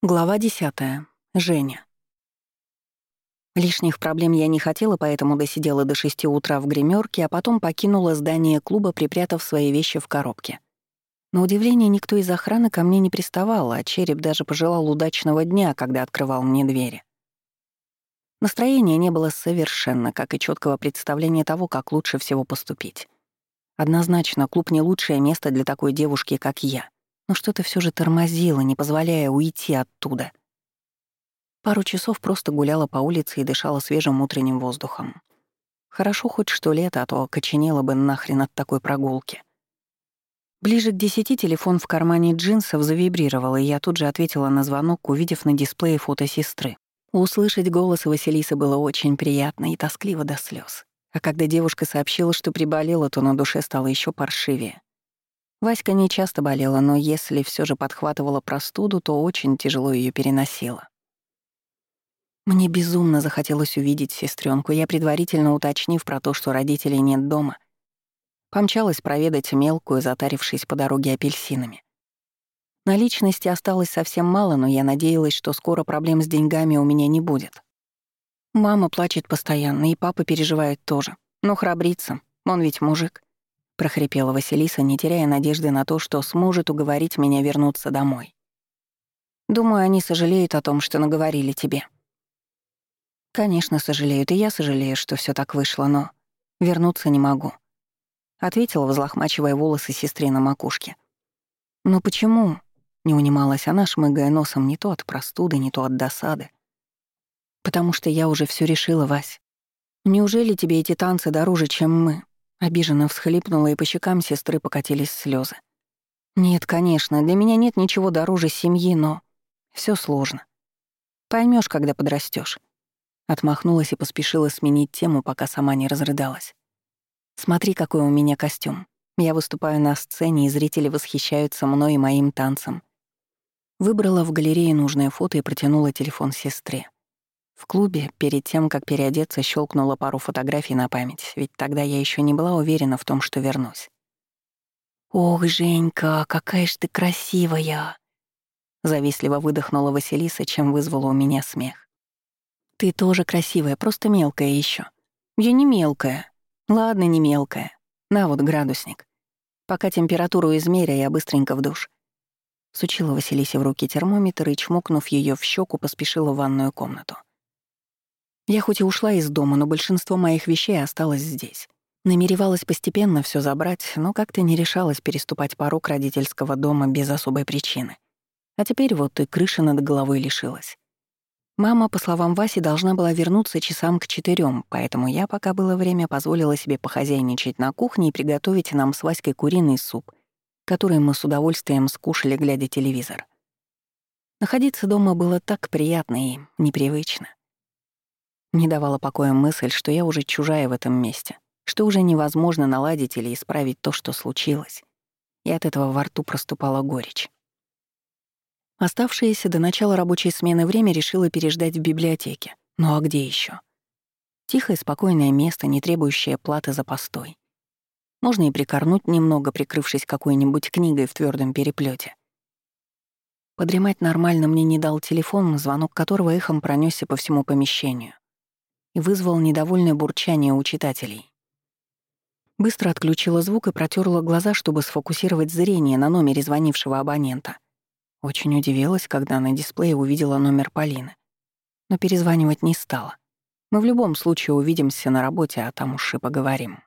Глава 10. Женя. Лишних проблем я не хотела, поэтому досидела до шести утра в гримерке, а потом покинула здание клуба, припрятав свои вещи в коробке. На удивление, никто из охраны ко мне не приставал, а череп даже пожелал удачного дня, когда открывал мне двери. Настроения не было совершенно, как и четкого представления того, как лучше всего поступить. Однозначно, клуб не лучшее место для такой девушки, как я — но что-то все же тормозило, не позволяя уйти оттуда. Пару часов просто гуляла по улице и дышала свежим утренним воздухом. Хорошо хоть что лето, а то окоченела бы нахрен от такой прогулки. Ближе к десяти телефон в кармане джинсов завибрировал, и я тут же ответила на звонок, увидев на дисплее фото сестры. Услышать голос Василисы было очень приятно и тоскливо до слез. А когда девушка сообщила, что приболела, то на душе стало еще паршивее. Васька не часто болела, но если все же подхватывала простуду, то очень тяжело ее переносила. Мне безумно захотелось увидеть сестренку. Я, предварительно уточнив про то, что родителей нет дома, помчалась проведать мелкую, затарившись по дороге апельсинами. Наличности осталось совсем мало, но я надеялась, что скоро проблем с деньгами у меня не будет. Мама плачет постоянно, и папа переживает тоже. Но храбрится, он ведь мужик прохрипела Василиса, не теряя надежды на то, что сможет уговорить меня вернуться домой. Думаю, они сожалеют о том, что наговорили тебе. Конечно, сожалеют, и я сожалею, что все так вышло, но вернуться не могу. Ответила, взлохмачивая волосы сестре на макушке. «Но почему?» — не унималась она, шмыгая носом не то от простуды, не то от досады. «Потому что я уже все решила, Вась. Неужели тебе эти танцы дороже, чем мы? Обиженно всхлипнула, и по щекам сестры покатились слезы. «Нет, конечно, для меня нет ничего дороже семьи, но все сложно. Поймешь, когда подрастешь. Отмахнулась и поспешила сменить тему, пока сама не разрыдалась. «Смотри, какой у меня костюм. Я выступаю на сцене, и зрители восхищаются мной и моим танцем». Выбрала в галерее нужное фото и протянула телефон сестре. В клубе, перед тем, как переодеться, щелкнула пару фотографий на память, ведь тогда я еще не была уверена в том, что вернусь. «Ох, Женька, какая ж ты красивая!» Завистливо выдохнула Василиса, чем вызвала у меня смех. «Ты тоже красивая, просто мелкая еще. Я не мелкая. Ладно, не мелкая. На вот градусник. Пока температуру измеря, я быстренько в душ». Сучила Василисе в руки термометр и, чмокнув ее в щеку, поспешила в ванную комнату. Я хоть и ушла из дома, но большинство моих вещей осталось здесь. Намеревалась постепенно все забрать, но как-то не решалась переступать порог родительского дома без особой причины. А теперь вот и крыша над головой лишилась. Мама, по словам Васи, должна была вернуться часам к четырем, поэтому я, пока было время, позволила себе похозяйничать на кухне и приготовить нам с Васькой куриный суп, который мы с удовольствием скушали, глядя телевизор. Находиться дома было так приятно и непривычно. Не давала покоя мысль, что я уже чужая в этом месте, что уже невозможно наладить или исправить то, что случилось. И от этого во рту проступала горечь. Оставшееся до начала рабочей смены время решила переждать в библиотеке. Ну а где еще? Тихое, спокойное место, не требующее платы за постой. Можно и прикорнуть немного, прикрывшись какой-нибудь книгой в твердом переплете. Подремать нормально мне не дал телефон, звонок которого эхом пронесся по всему помещению и вызвал недовольное бурчание у читателей. Быстро отключила звук и протерла глаза, чтобы сфокусировать зрение на номере звонившего абонента. Очень удивилась, когда на дисплее увидела номер Полины. Но перезванивать не стала. Мы в любом случае увидимся на работе, а там уж и поговорим.